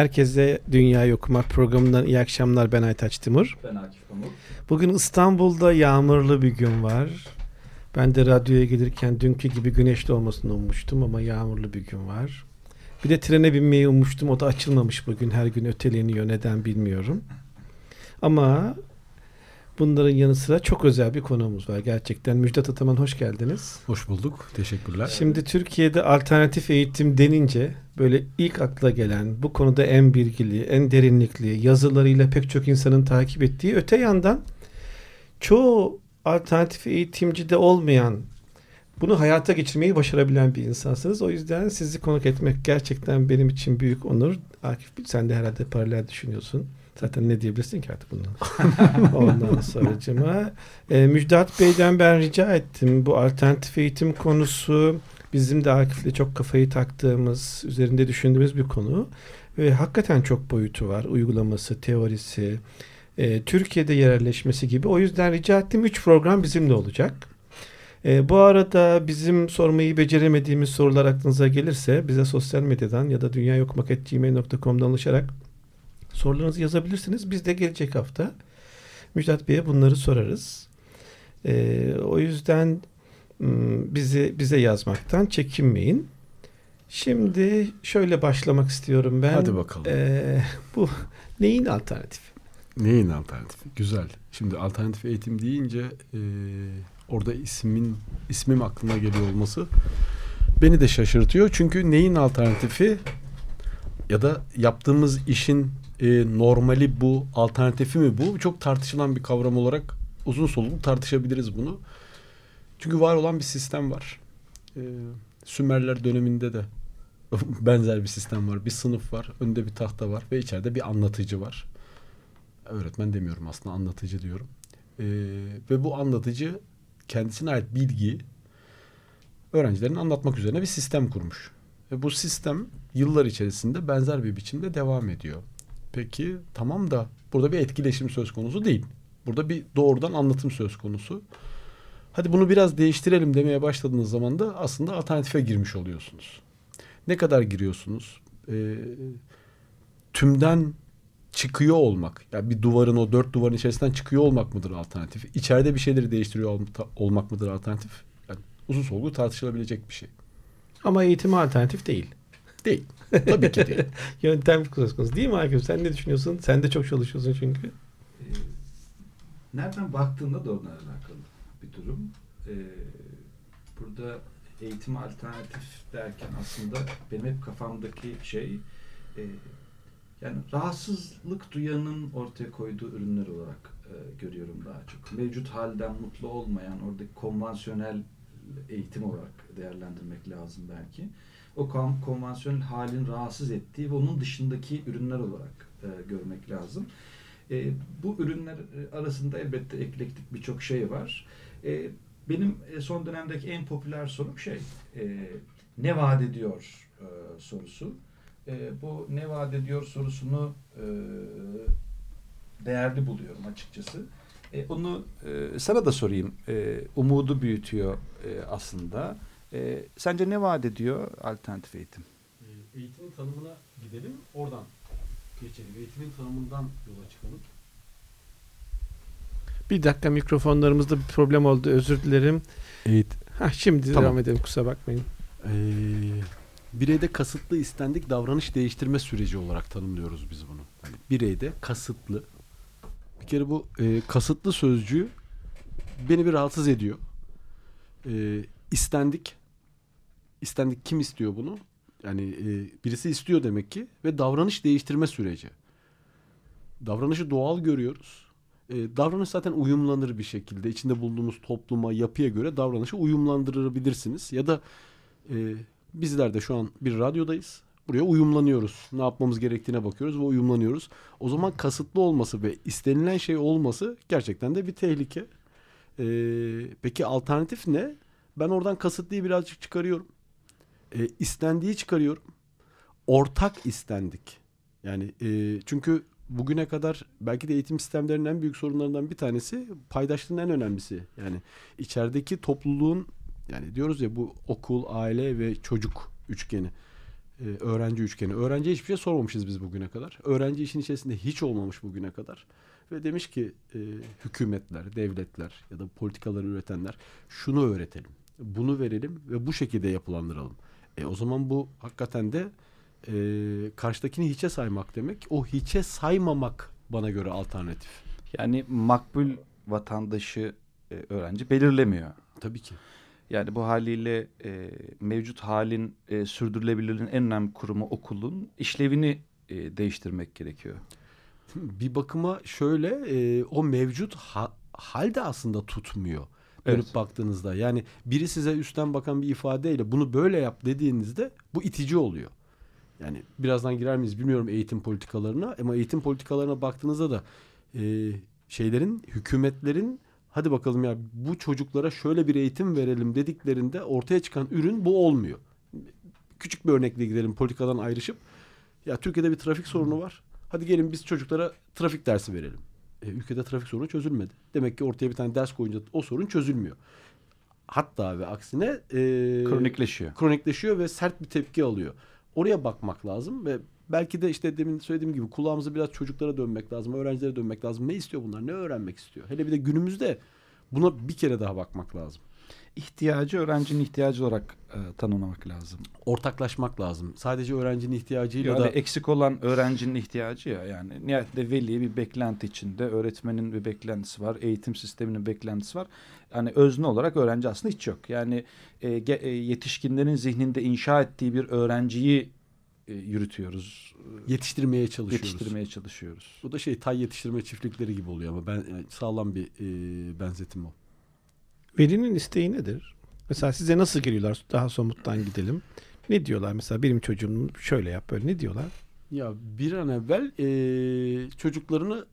Herkese Dünya Okumak programından iyi akşamlar. Ben Aytaç Timur. Ben Akif Pamuk. Bugün İstanbul'da yağmurlu bir gün var. Ben de radyoya gelirken dünkü gibi güneşli olmasını ummuştum ama yağmurlu bir gün var. Bir de trene binmeyi ummuştum. O da açılmamış bugün. Her gün öteleniyor. Neden bilmiyorum. Ama bunların yanı sıra çok özel bir konuğumuz var. Gerçekten Müjdat Ataman hoş geldiniz. Hoş bulduk. Teşekkürler. Şimdi Türkiye'de alternatif eğitim denince böyle ilk akla gelen bu konuda en bilgili, en derinlikli yazılarıyla pek çok insanın takip ettiği öte yandan çoğu alternatif eğitimcide olmayan bunu hayata geçirmeyi başarabilen bir insansınız. O yüzden sizi konuk etmek gerçekten benim için büyük onur. Akif sen de herhalde paralel düşünüyorsun. Zaten ne diyebilirsin ki artık bundan. Ondan sonracıma. E, Müjdat Bey'den ben rica ettim. Bu alternatif eğitim konusu bizim de Akif'le çok kafayı taktığımız, üzerinde düşündüğümüz bir konu. Ve hakikaten çok boyutu var. Uygulaması, teorisi, e, Türkiye'de yerleşmesi gibi. O yüzden rica ettim. Üç program bizimle olacak. E, bu arada bizim sormayı beceremediğimiz sorular aklınıza gelirse bize sosyal medyadan ya da dünyayokumak.gmail.com'dan ulaşarak sorularınızı yazabilirsiniz. Biz de gelecek hafta Müjdat Bey'e bunları sorarız. E, o yüzden bizi bize yazmaktan çekinmeyin. Şimdi şöyle başlamak istiyorum ben. Hadi bakalım. E, bu neyin alternatifi? Neyin alternatifi? Güzel. Şimdi alternatif eğitim deyince e, orada ismin ismim aklına geliyor olması beni de şaşırtıyor. Çünkü neyin alternatifi ya da yaptığımız işin e, normali bu, alternatifi mi bu? Çok tartışılan bir kavram olarak uzun soluklu tartışabiliriz bunu. Çünkü var olan bir sistem var. E, Sümerler döneminde de benzer bir sistem var. Bir sınıf var, önde bir tahta var ve içeride bir anlatıcı var. Öğretmen demiyorum aslında anlatıcı diyorum. E, ve bu anlatıcı kendisine ait bilgiyi öğrencilerin anlatmak üzerine bir sistem kurmuş. Ve bu sistem yıllar içerisinde benzer bir biçimde devam ediyor. Peki tamam da burada bir etkileşim söz konusu değil. Burada bir doğrudan anlatım söz konusu. Hadi bunu biraz değiştirelim demeye başladığınız zaman da aslında alternatife girmiş oluyorsunuz. Ne kadar giriyorsunuz? E, tümden çıkıyor olmak. Yani bir duvarın o dört duvarın içerisinden çıkıyor olmak mıdır alternatif? İçeride bir şeyleri değiştiriyor olmak mıdır alternatif? Yani uzun soluklu tartışılabilecek bir şey. Ama eğitim alternatif değil. Değil. Tabii ki değil. Yöntem söz konusu değil mi Akif? Sen ne düşünüyorsun? Sen de çok çalışıyorsun çünkü. Ee, nereden baktığında da onunla alakalı bir durum. Ee, burada eğitim alternatif derken aslında benim hep kafamdaki şey e, yani rahatsızlık duyanın ortaya koyduğu ürünler olarak e, görüyorum daha çok. Mevcut halden mutlu olmayan oradaki konvansiyonel eğitim olarak değerlendirmek lazım belki. O konvansiyonel halin rahatsız ettiği ve onun dışındaki ürünler olarak e, görmek lazım. E, bu ürünler e, arasında elbette eklektik birçok şey var. E, benim e, son dönemdeki en popüler sorum şey, e, ne vaat ediyor e, sorusu. E, bu ne vaat ediyor sorusunu e, değerli buluyorum açıkçası. E, onu e, sana da sorayım. E, umudu büyütüyor e, aslında. E, sence ne vaat ediyor alternatif eğitim? E, eğitimin tanımına gidelim. Oradan geçelim. Eğitimin tanımından yola çıkalım. Bir dakika mikrofonlarımızda bir problem oldu. Özür dilerim. Evet. Ha, şimdi tamam. devam edelim. Kusura bakmayın. Ee, bireyde kasıtlı istendik davranış değiştirme süreci olarak tanımlıyoruz biz bunu. Yani bireyde kasıtlı. Bir kere bu e, kasıtlı sözcüğü beni bir rahatsız ediyor. E, istendik. İstendik kim istiyor bunu? Yani e, birisi istiyor demek ki ve davranış değiştirme süreci. Davranışı doğal görüyoruz E, davranış zaten uyumlanır bir şekilde. İçinde bulunduğunuz topluma, yapıya göre davranışı uyumlandırabilirsiniz. Ya da e, bizler de şu an bir radyodayız. Buraya uyumlanıyoruz. Ne yapmamız gerektiğine bakıyoruz ve uyumlanıyoruz. O zaman kasıtlı olması ve istenilen şey olması gerçekten de bir tehlike. E, peki alternatif ne? Ben oradan kasıtlıyı birazcık çıkarıyorum. E, istendiği çıkarıyorum. Ortak istendik. Yani e, çünkü bugüne kadar belki de eğitim sistemlerinin en büyük sorunlarından bir tanesi paydaşlığın en önemlisi. Yani içerideki topluluğun yani diyoruz ya bu okul, aile ve çocuk üçgeni. e, öğrenci üçgeni. Öğrenciye hiçbir şey sormamışız biz bugüne kadar. Öğrenci işin içerisinde hiç olmamış bugüne kadar. Ve demiş ki e, hükümetler, devletler ya da politikaları üretenler şunu öğretelim. Bunu verelim ve bu şekilde yapılandıralım. E, o zaman bu hakikaten de e, karşıdakini hiçe saymak demek. O hiçe saymamak bana göre alternatif. Yani makbul vatandaşı e, öğrenci belirlemiyor. Tabii ki. Yani bu haliyle e, mevcut halin e, sürdürülebilirliğin en önemli kurumu okulun işlevini e, değiştirmek gerekiyor. Bir bakıma şöyle e, o mevcut ha, hal de aslında tutmuyor. Dönüp Evet. baktığınızda yani biri size üstten bakan bir ifadeyle bunu böyle yap dediğinizde bu itici oluyor. Yani birazdan girer miyiz bilmiyorum eğitim politikalarına ama eğitim politikalarına baktığınızda da e, şeylerin hükümetlerin hadi bakalım ya bu çocuklara şöyle bir eğitim verelim dediklerinde ortaya çıkan ürün bu olmuyor. Küçük bir örnekle gidelim politikadan ayrışıp ya Türkiye'de bir trafik sorunu var. Hadi gelin biz çocuklara trafik dersi verelim. E, ülkede trafik sorunu çözülmedi. Demek ki ortaya bir tane ders koyunca o sorun çözülmüyor. Hatta ve aksine e, Kronikleşiyor. kronikleşiyor ve sert bir tepki alıyor. Oraya bakmak lazım ve belki de işte demin söylediğim gibi kulağımızı biraz çocuklara dönmek lazım, öğrencilere dönmek lazım. Ne istiyor bunlar? Ne öğrenmek istiyor? Hele bir de günümüzde buna bir kere daha bakmak lazım. İhtiyacı öğrencinin ihtiyacı olarak e, tanımlamak lazım. Ortaklaşmak lazım. Sadece öğrencinin ihtiyacıyla Yani da eksik olan öğrencinin ihtiyacı ya yani nihayetinde veli bir beklenti içinde öğretmenin bir beklentisi var eğitim sisteminin beklentisi var yani özne olarak öğrenci aslında hiç yok yani e, ge- e, yetişkinlerin zihninde inşa ettiği bir öğrenciyi e, yürütüyoruz yetiştirmeye çalışıyoruz. yetiştirmeye çalışıyoruz. Bu da şey tay yetiştirme çiftlikleri gibi oluyor ama ben yani sağlam bir e, benzetim o. Velinin isteği nedir? Mesela size nasıl geliyorlar? Daha somuttan gidelim. Ne diyorlar mesela benim çocuğum şöyle yap böyle ne diyorlar? Ya bir an evvel e, çocuklarını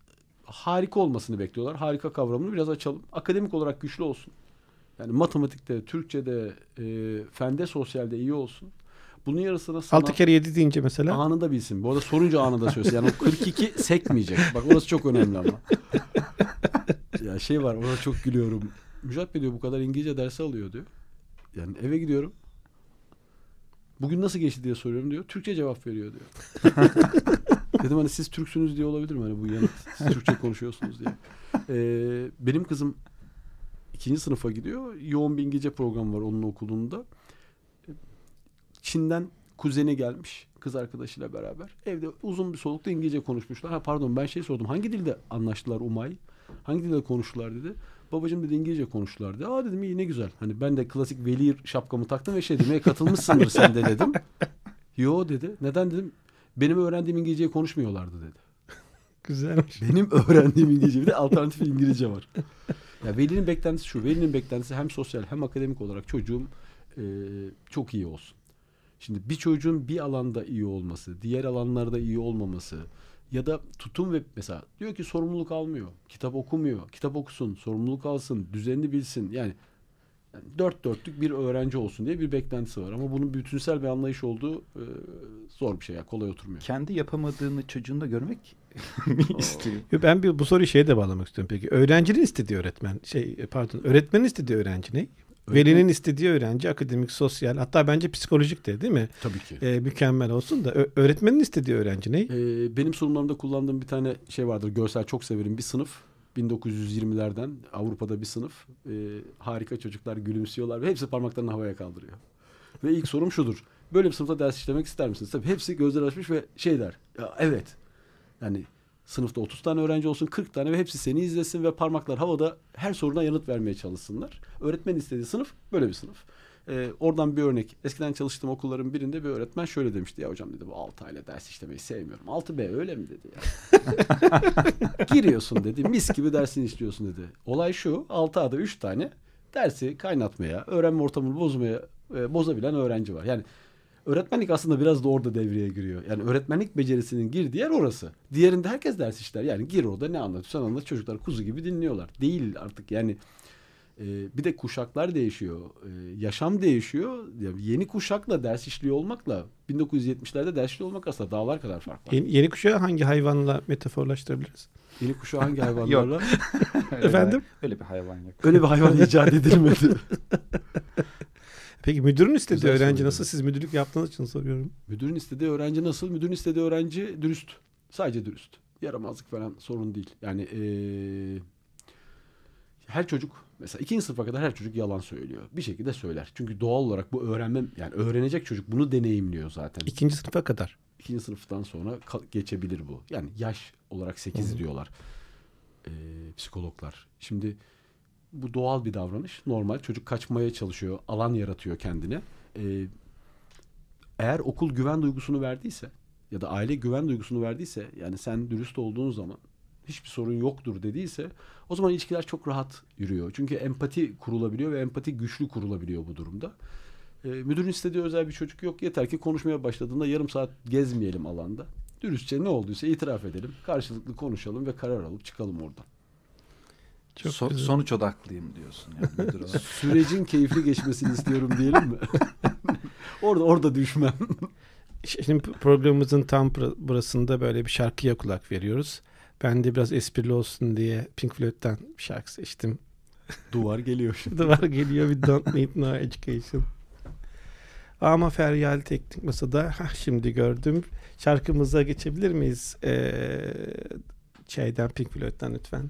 harika olmasını bekliyorlar. Harika kavramını biraz açalım. Akademik olarak güçlü olsun. Yani matematikte, Türkçe'de, e, fende, sosyalde iyi olsun. Bunun yarısına sanat 6 kere 7 deyince mesela anında bilsin. Bu arada sorunca anında söylesin. Yani o 42 sekmeyecek. Bak orası çok önemli ama. ya şey var ona çok gülüyorum. Müjdat Bey diyor bu kadar İngilizce dersi alıyor diyor. Yani eve gidiyorum. Bugün nasıl geçti diye soruyorum diyor. Türkçe cevap veriyor diyor. Dedim hani siz Türksünüz diye olabilir mi? Hani bu yanıt siz Türkçe konuşuyorsunuz diye. Ee, benim kızım ikinci sınıfa gidiyor. Yoğun bir İngilizce programı var onun okulunda. Çin'den kuzeni gelmiş kız arkadaşıyla beraber. Evde uzun bir solukta İngilizce konuşmuşlar. Ha pardon ben şey sordum. Hangi dilde anlaştılar Umay? Hangi dilde konuştular dedi. Babacığım dedi İngilizce konuştular. Aa dedim iyi ne güzel. Hani ben de klasik veli şapkamı taktım ve şey dedim. "E, katılmışsındır sen de dedim. Yo dedi. Neden dedim. Benim öğrendiğim İngilizceyi konuşmuyorlardı dedi. güzelmiş. Benim öğrendiğim İngilizce bir de alternatif İngilizce var. Ya velinin beklentisi şu. Velinin beklentisi hem sosyal hem akademik olarak çocuğum e, çok iyi olsun. Şimdi bir çocuğun bir alanda iyi olması, diğer alanlarda iyi olmaması ya da tutum ve mesela diyor ki sorumluluk almıyor, kitap okumuyor, kitap okusun, sorumluluk alsın, düzenini bilsin. Yani, yani dört dörtlük bir öğrenci olsun diye bir beklentisi var. Ama bunun bütünsel bir anlayış olduğu e, zor bir şey. Yani kolay oturmuyor. Kendi yapamadığını çocuğunda görmek mi istiyor? Yo, Ben bir bu soruyu şeye de bağlamak istiyorum peki. Öğrencinin istediği öğretmen şey pardon öğretmenin istediği öğrenci ne? Velinin istediği öğrenci akademik, sosyal hatta bence psikolojik de değil mi? Tabii ki. Ee, mükemmel olsun da ö- öğretmenin istediği öğrenci ne? Ee, benim sunumlarımda kullandığım bir tane şey vardır. Görsel çok severim. Bir sınıf. 1920'lerden Avrupa'da bir sınıf. Ee, harika çocuklar gülümsüyorlar ve hepsi parmaklarını havaya kaldırıyor. Ve ilk sorum şudur. Böyle bir sınıfta ders işlemek ister misiniz? Tabii hepsi gözler açmış ve şey der. Ya, evet. Yani sınıfta 30 tane öğrenci olsun 40 tane ve hepsi seni izlesin ve parmaklar havada her soruna yanıt vermeye çalışsınlar. Öğretmen istediği sınıf böyle bir sınıf. Ee, oradan bir örnek. Eskiden çalıştığım okulların birinde bir öğretmen şöyle demişti. Ya hocam dedi bu 6 ayla ders işlemeyi sevmiyorum. 6B öyle mi dedi ya. Giriyorsun dedi. Mis gibi dersini işliyorsun dedi. Olay şu. 6A'da 3 tane dersi kaynatmaya, öğrenme ortamını bozmaya, e, bozabilen öğrenci var. Yani öğretmenlik aslında biraz da orada devreye giriyor. Yani öğretmenlik becerisinin girdiği yer orası. Diğerinde herkes ders işler. Yani gir orada ne anlatıyorsan anlat. Çocuklar kuzu gibi dinliyorlar. Değil artık yani e, bir de kuşaklar değişiyor. E, yaşam değişiyor. Yani yeni kuşakla ders işliyor olmakla 1970'lerde ders işliyor olmak aslında dağlar kadar farklı. Yeni, yeni kuşağı hangi hayvanla metaforlaştırabiliriz? Yeni kuşağı hangi hayvanlarla? Öyle Efendim? Bir, öyle bir hayvan yok. Öyle bir hayvan icat edilmedi. Peki müdürün istediği Güzel öğrenci soru. nasıl? Siz müdürlük yaptığınız için soruyorum. Müdürün istediği öğrenci nasıl? Müdürün istediği öğrenci dürüst. Sadece dürüst. Yaramazlık falan sorun değil. Yani eee, her çocuk mesela ikinci sınıfa kadar her çocuk yalan söylüyor. Bir şekilde söyler. Çünkü doğal olarak bu öğrenme yani öğrenecek çocuk bunu deneyimliyor zaten. İkinci sınıfa kadar. İkinci sınıftan sonra geçebilir bu. Yani yaş olarak 8 diyorlar eee, psikologlar. Şimdi bu doğal bir davranış. Normal. Çocuk kaçmaya çalışıyor. Alan yaratıyor kendine. Eee, eğer okul güven duygusunu verdiyse ya da aile güven duygusunu verdiyse yani sen dürüst olduğun zaman hiçbir sorun yoktur dediyse o zaman ilişkiler çok rahat yürüyor. Çünkü empati kurulabiliyor ve empati güçlü kurulabiliyor bu durumda. Ee, müdürün istediği özel bir çocuk yok. Yeter ki konuşmaya başladığında yarım saat gezmeyelim alanda. Dürüstçe ne olduysa itiraf edelim. Karşılıklı konuşalım ve karar alıp çıkalım oradan. Çok So- güzel. sonuç odaklıyım diyorsun yani. Sürecin keyifli geçmesini istiyorum diyelim mi? orada orada düşmem. Şimdi programımızın tam bura- burasında böyle bir şarkıya kulak veriyoruz. Ben de biraz esprili olsun diye Pink Floyd'dan bir şarkı seçtim. Duvar geliyor. Şurada var geliyor bir Don't Need No Education. Ama Feryal Teknik Masa'da hah, şimdi gördüm. Şarkımıza geçebilir miyiz? Ee, şeyden Pink Floyd'dan lütfen.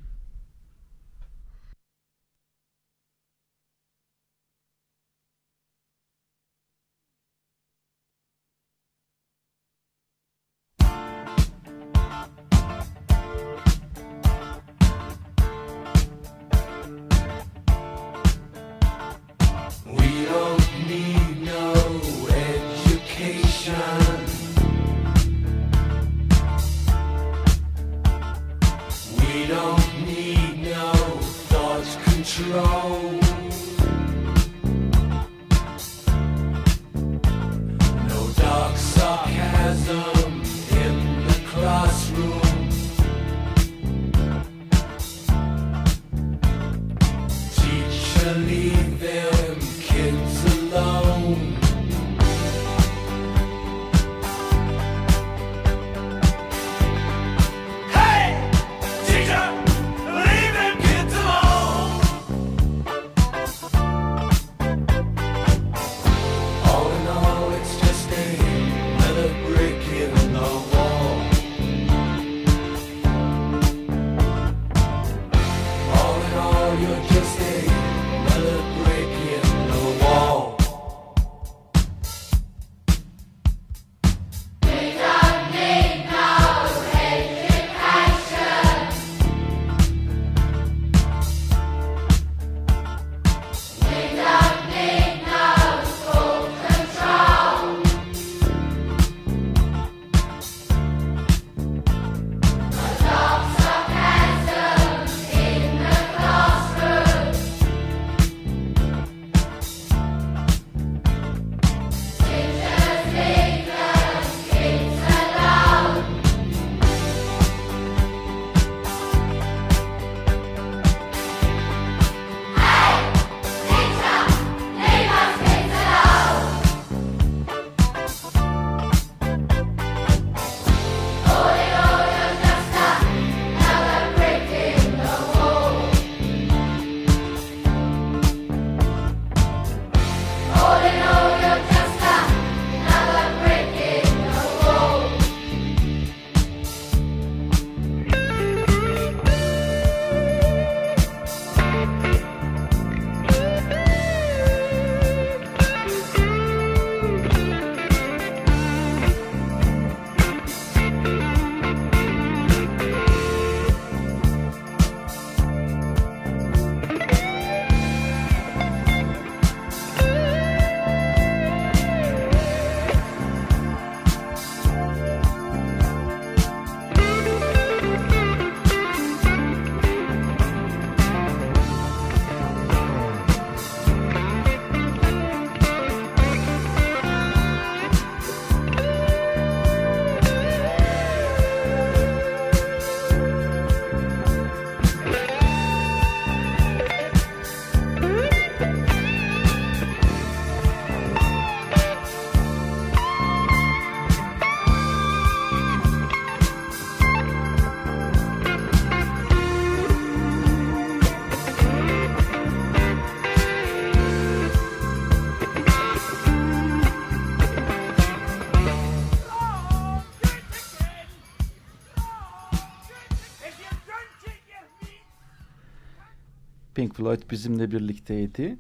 Pink Floyd bizimle birlikteydi.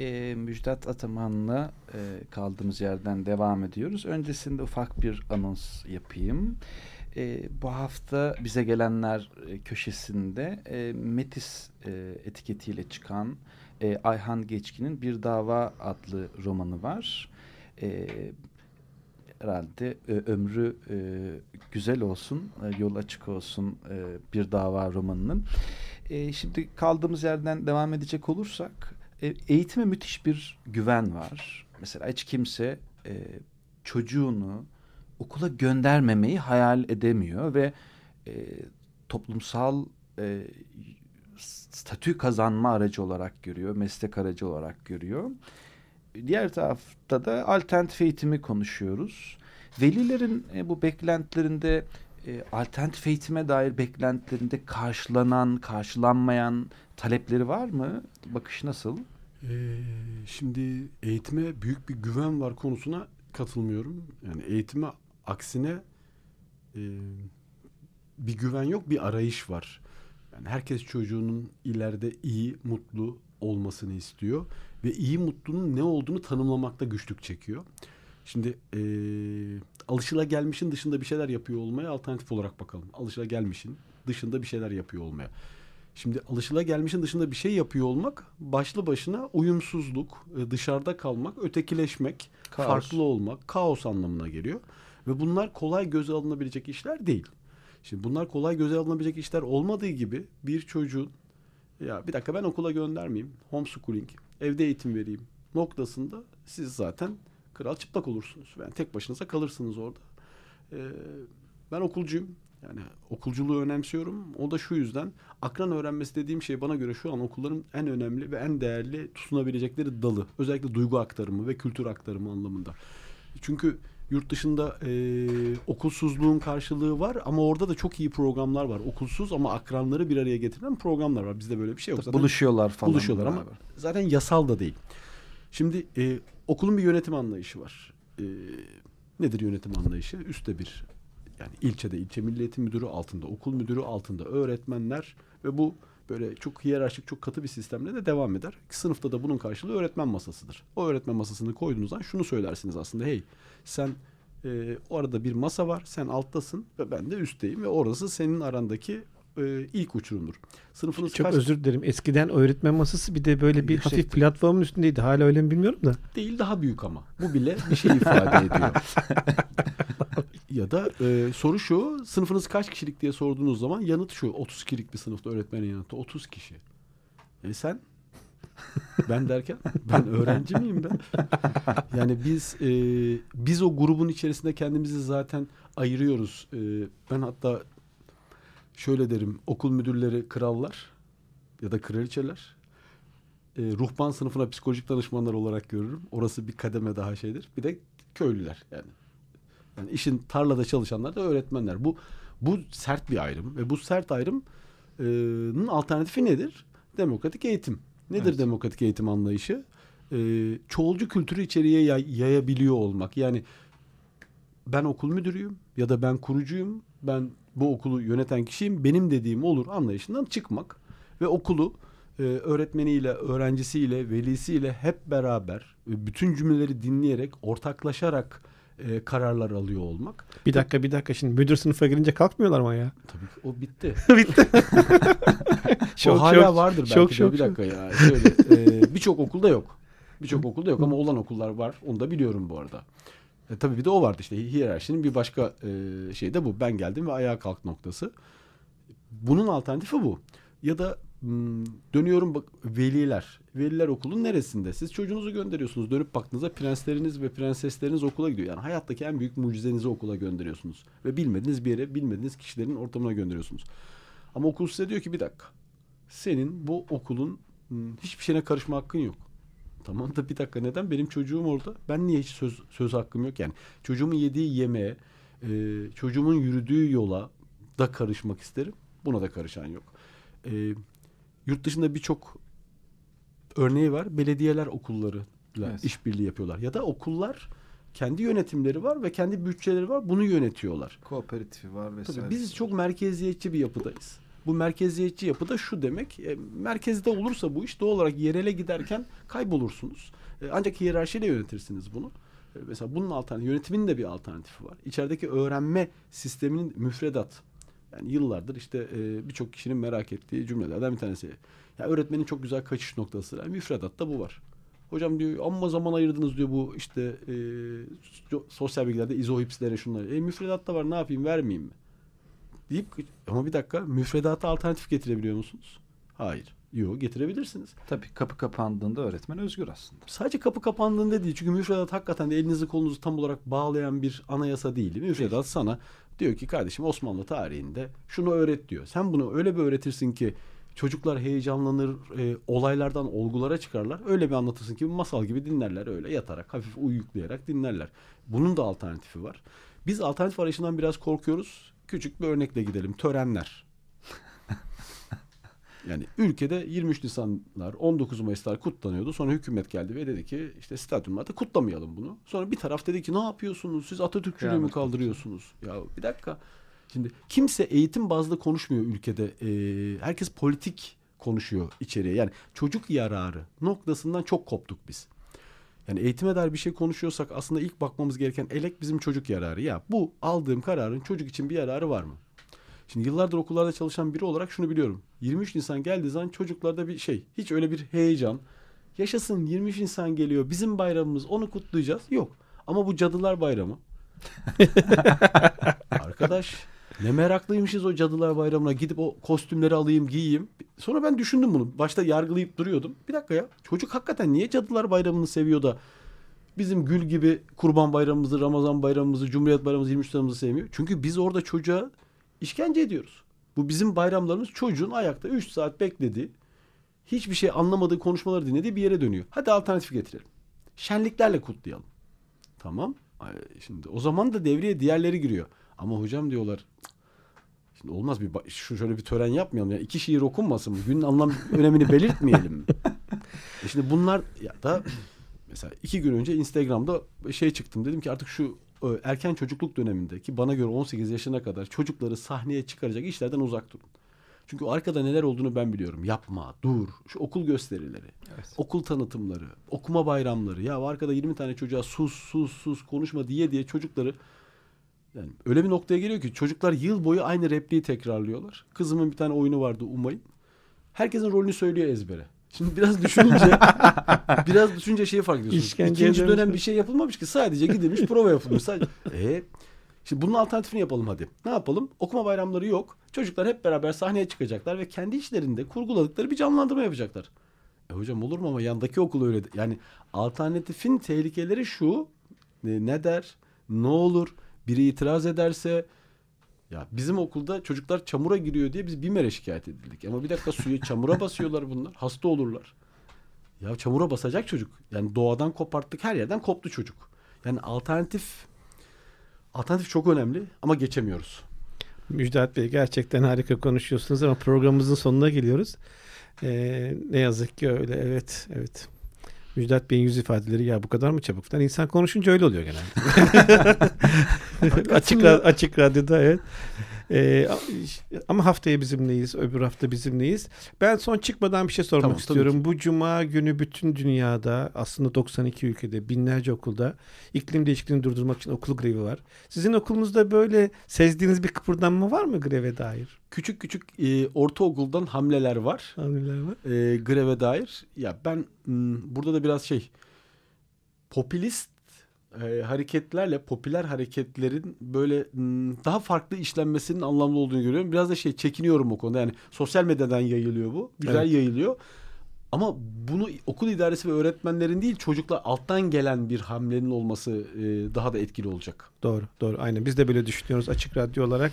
E, Müjdat Ataman'la e, kaldığımız yerden devam ediyoruz. Öncesinde ufak bir anons yapayım. E, bu hafta bize gelenler e, köşesinde e, Metis e, etiketiyle çıkan e, Ayhan Geçkin'in Bir Dava adlı romanı var. E, herhalde e, ömrü e, güzel olsun, e, yol açık olsun e, Bir Dava romanının. E, şimdi kaldığımız yerden devam edecek olursak e, eğitime müthiş bir güven var. Mesela hiç kimse e, çocuğunu okula göndermemeyi hayal edemiyor ve e, toplumsal e, statü kazanma aracı olarak görüyor, meslek aracı olarak görüyor. Diğer tarafta da alternatif eğitimi konuşuyoruz. Velilerin e, bu beklentilerinde e, alternatif eğitime dair beklentilerinde karşılanan, karşılanmayan talepleri var mı? Bakış nasıl? Ee, şimdi eğitime büyük bir güven var konusuna katılmıyorum. Yani eğitime aksine e, bir güven yok, bir arayış var. Yani herkes çocuğunun ileride iyi, mutlu olmasını istiyor ve iyi mutlunun ne olduğunu tanımlamakta güçlük çekiyor. Şimdi e, alışılagelmişin dışında bir şeyler yapıyor olmaya alternatif olarak bakalım. Alışılagelmişin dışında bir şeyler yapıyor olmaya. Şimdi alışılagelmişin dışında bir şey yapıyor olmak başlı başına uyumsuzluk, e, dışarıda kalmak, ötekileşmek, Kaos. farklı olmak, kaos anlamına geliyor. Ve bunlar kolay göze alınabilecek işler değil. Şimdi bunlar kolay göze alınabilecek işler olmadığı gibi bir çocuğun ya bir dakika ben okula göndermeyeyim, homeschooling, evde eğitim vereyim noktasında siz zaten kral çıplak olursunuz. Yani tek başınıza kalırsınız orada. Ee, ben okulcuyum. Yani okulculuğu önemsiyorum. O da şu yüzden akran öğrenmesi dediğim şey bana göre şu an okulların en önemli ve en değerli tutunabilecekleri dalı. Özellikle duygu aktarımı ve kültür aktarımı anlamında. Çünkü yurt dışında e, okulsuzluğun karşılığı var ama orada da çok iyi programlar var. Okulsuz ama akranları bir araya getiren programlar var. Bizde böyle bir şey yok. Zaten Buluşuyorlar falan. buluşuyorlar ama beraber. zaten yasal da değil. Şimdi e, okulun bir yönetim anlayışı var. E, nedir yönetim anlayışı? Üstte bir yani ilçede ilçe milli eğitim müdürü altında, okul müdürü altında öğretmenler ve bu böyle çok hiyerarşik, çok katı bir sistemle de devam eder. Sınıfta da bunun karşılığı öğretmen masasıdır. O öğretmen masasını koyduğunuz zaman şunu söylersiniz aslında. Hey sen e, orada bir masa var, sen alttasın ve ben de üstteyim ve orası senin arandaki e, ilk uçurumdur. Sınıfınız Çok kaç özür dilerim. Eskiden öğretmen masası bir de böyle bir Yüksekti. hafif platformun üstündeydi. Hala öyle mi bilmiyorum da. değil daha büyük ama. Bu bile bir şey ifade ediyor. ya da e, soru şu sınıfınız kaç kişilik diye sorduğunuz zaman yanıt şu 30 kişilik bir sınıfta öğretmenin yanıtı 30 kişi. E sen? Ben derken ben öğrenci miyim ben? Yani biz e, biz o grubun içerisinde kendimizi zaten ayırıyoruz. E, ben hatta şöyle derim okul müdürleri krallar ya da kraliçeler e, ruhban sınıfına psikolojik danışmanlar olarak görürüm. Orası bir kademe daha şeydir. Bir de köylüler yani. Yani işin tarlada çalışanlar da öğretmenler. Bu bu sert bir ayrım ve bu sert ayrımın alternatifi nedir? Demokratik eğitim. Nedir Evet. demokratik eğitim anlayışı? E, çoğulcu kültürü içeriye yay- yayabiliyor olmak. Yani ben okul müdürüyüm ya da ben kurucuyum. Ben bu okulu yöneten kişiyim. Benim dediğim olur anlayışından çıkmak ve okulu e, öğretmeniyle, öğrencisiyle, velisiyle hep beraber e, bütün cümleleri dinleyerek, ortaklaşarak e, kararlar alıyor olmak. Bir dakika bir dakika şimdi müdür sınıfa girince kalkmıyorlar mı ya? Tabii ki o bitti. Bitti. o hala vardır belki şok, de. şok, bir şok. dakika ya. Şöyle e, birçok okulda yok. Birçok okulda yok ama olan okullar var. Onu da biliyorum bu arada. E, tabii bir de o vardı işte hiyerarşinin bir başka e, şey de bu. Ben geldim ve ayağa kalk noktası. Bunun alternatifi bu. Ya da hmm, dönüyorum bak veliler. Veliler okulun neresinde? Siz çocuğunuzu gönderiyorsunuz. Dönüp baktığınızda prensleriniz ve prensesleriniz okula gidiyor. Yani hayattaki en büyük mucizenizi okula gönderiyorsunuz. Ve bilmediğiniz bir yere, bilmediğiniz kişilerin ortamına gönderiyorsunuz. Ama okul size diyor ki bir dakika. Senin bu okulun hmm, hiçbir şeyine karışma hakkın yok. Tamam da bir dakika neden? Benim çocuğum orada. Ben niye hiç söz, söz hakkım yok? Yani çocuğumun yediği yemeğe, e, çocuğumun yürüdüğü yola da karışmak isterim. Buna da karışan yok. E, yurt dışında birçok örneği var. Belediyeler okullarıyla Evet. işbirliği yapıyorlar. Ya da okullar kendi yönetimleri var ve kendi bütçeleri var. Bunu yönetiyorlar. Kooperatifi var vesaire. Tabii biz çok merkeziyetçi bir yapıdayız. Bu merkeziyetçi yapı da şu demek. e, merkezde olursa bu iş doğal olarak yerele giderken kaybolursunuz. E, ancak hiyerarşiyle yönetirsiniz bunu. E, mesela bunun alternatifi, yönetimin de bir alternatifi var. İçerideki öğrenme sisteminin müfredat. Yani yıllardır işte e, birçok kişinin merak ettiği cümlelerden bir tanesi. Ya öğretmenin çok güzel kaçış noktası. Yani müfredatta bu var. Hocam diyor amma zaman ayırdınız diyor bu işte e, so- sosyal bilgilerde izohipslere şunları. E müfredatta var ne yapayım vermeyeyim mi? Deyip ama bir dakika müfredata alternatif getirebiliyor musunuz? Hayır. Yok getirebilirsiniz. Tabii kapı kapandığında öğretmen özgür aslında. Sadece kapı kapandığında değil. Çünkü müfredat hakikaten de elinizi kolunuzu tam olarak bağlayan bir anayasa değil. Müfredat sana diyor ki kardeşim Osmanlı tarihinde şunu öğret diyor. Sen bunu öyle bir öğretirsin ki çocuklar heyecanlanır, e, olaylardan olgulara çıkarlar. Öyle bir anlatırsın ki masal gibi dinlerler öyle yatarak, hafif uyuklayarak dinlerler. Bunun da alternatifi var. Biz alternatif arayışından biraz korkuyoruz. Küçük bir örnekle gidelim. Törenler. Yani ülkede 23 Nisanlar, 19 Mayıslar kutlanıyordu. Sonra hükümet geldi ve dedi ki işte stadyumlarda kutlamayalım bunu. Sonra bir taraf dedi ki ne yapıyorsunuz? Siz Atatürkçülüğü mü kaldırıyorsunuz? Ya bir dakika. Şimdi kimse eğitim bazlı konuşmuyor ülkede. Ee, herkes politik konuşuyor içeriye. Yani çocuk yararı noktasından çok koptuk biz. Yani eğitime dair bir şey konuşuyorsak aslında ilk bakmamız gereken elek bizim çocuk yararı. Ya bu aldığım kararın çocuk için bir yararı var mı? Şimdi yıllardır okullarda çalışan biri olarak şunu biliyorum. 23 Nisan geldiği zaman çocuklarda bir şey, hiç öyle bir heyecan. Yaşasın 23 Nisan geliyor, bizim bayramımız, onu kutlayacağız. Yok. Ama bu Cadılar Bayramı. Arkadaş ne meraklıymışız o Cadılar Bayramı'na. Gidip o kostümleri alayım, giyeyim. Sonra ben düşündüm bunu. Başta yargılayıp duruyordum. Bir dakika ya. Çocuk hakikaten niye Cadılar Bayramı'nı seviyor da bizim gül gibi Kurban Bayramımızı, Ramazan Bayramımızı, Cumhuriyet Bayramımızı, 23 Nisan'ımızı sevmiyor? Çünkü biz orada çocuğa işkence ediyoruz. Bu bizim bayramlarımız çocuğun ayakta 3 saat beklediği, hiçbir şey anlamadığı konuşmaları dinlediği bir yere dönüyor. Hadi alternatif getirelim. Şenliklerle kutlayalım. Tamam. Şimdi o zaman da devreye diğerleri giriyor. Ama hocam diyorlar "Cık, şimdi olmaz bir şu şöyle bir tören yapmayalım. Yani iki şiir okunmasın mı? Günün anlam önemini belirtmeyelim mi? E şimdi bunlar ya da mesela iki gün önce Instagram'da şey çıktım. Dedim ki artık şu e, erken çocukluk döneminde ki bana göre 18 yaşına kadar çocukları sahneye çıkaracak işlerden uzak durun. Çünkü arkada neler olduğunu ben biliyorum. Yapma, dur. Şu okul gösterileri, Evet. okul tanıtımları, okuma bayramları. Ya arkada 20 tane çocuğa sus sus sus konuşma diye diye çocukları yani öyle bir noktaya geliyor ki çocuklar yıl boyu aynı repliği tekrarlıyorlar. Kızımın bir tane oyunu vardı Umay'ın. Herkesin rolünü söylüyor ezbere. Şimdi biraz düşününce biraz düşünce şeyi fark ediyorsunuz. İşkenceye İkinci dönem bir şey yapılmamış ki sadece gidilmiş prova yapılmış. Sadece. E, şimdi bunun alternatifini yapalım hadi. Ne yapalım? Okuma bayramları yok. Çocuklar hep beraber sahneye çıkacaklar ve kendi içlerinde kurguladıkları bir canlandırma yapacaklar. E hocam olur mu ama yandaki okul öyle. de- Yani alternatifin tehlikeleri şu. e, Ne der? Ne olur? Biri itiraz ederse ya bizim okulda çocuklar çamura giriyor diye biz BİMER'e şikayet edildik. Ama bir dakika suya çamura basıyorlar bunlar. Hasta olurlar. Ya çamura basacak çocuk. Yani doğadan koparttık her yerden koptu çocuk. Yani alternatif alternatif çok önemli ama geçemiyoruz. Müjdat Bey gerçekten harika konuşuyorsunuz ama programımızın sonuna geliyoruz. Ee, ne yazık ki öyle evet evet. Müjdat Bey'in yüz ifadeleri ya bu kadar mı çabuk falan. İnsan konuşunca öyle oluyor genelde. açık, açık radyoda evet. Ee, ama haftaya bizimleyiz. Öbür hafta bizimleyiz. Ben son çıkmadan bir şey sormak Tamam, istiyorum. Bu cuma günü bütün dünyada aslında 92 ülkede binlerce okulda iklim değişikliğini durdurmak için okul grevi var. Sizin okulunuzda böyle sezdiğiniz bir kıpırdanma var mı greve dair? Küçük küçük e, ortaokuldan hamleler var. Hamleler var. e, greve dair. Ya ben m, burada da biraz şey popülist e, hareketlerle popüler hareketlerin böyle m, daha farklı işlenmesinin anlamlı olduğunu görüyorum. Biraz da şey çekiniyorum o konuda. Yani sosyal medyadan yayılıyor bu. Güzel Evet. yayılıyor. Ama bunu okul idaresi ve öğretmenlerin değil çocuklar alttan gelen bir hamlenin olması e, daha da etkili olacak. Doğru, doğru. Aynen. Biz de böyle düşünüyoruz açık radyo olarak.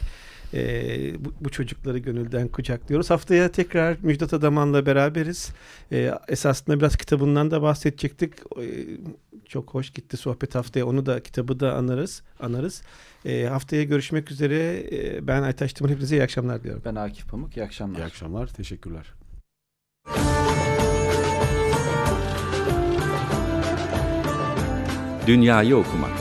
Ee, bu, bu çocukları gönülden kucaklıyoruz. Haftaya tekrar Müjdat Adaman'la beraberiz. Ee, esasında biraz kitabından da bahsedecektik. Ee, çok hoş gitti sohbet haftaya. Onu da kitabı da anarız. anarız. Ee, haftaya görüşmek üzere. Ee, ben Aytaş Timur. Hepinize iyi akşamlar diyorum. Ben Akif Pamuk. İyi akşamlar. İyi akşamlar. Teşekkürler. Dünyayı okumak.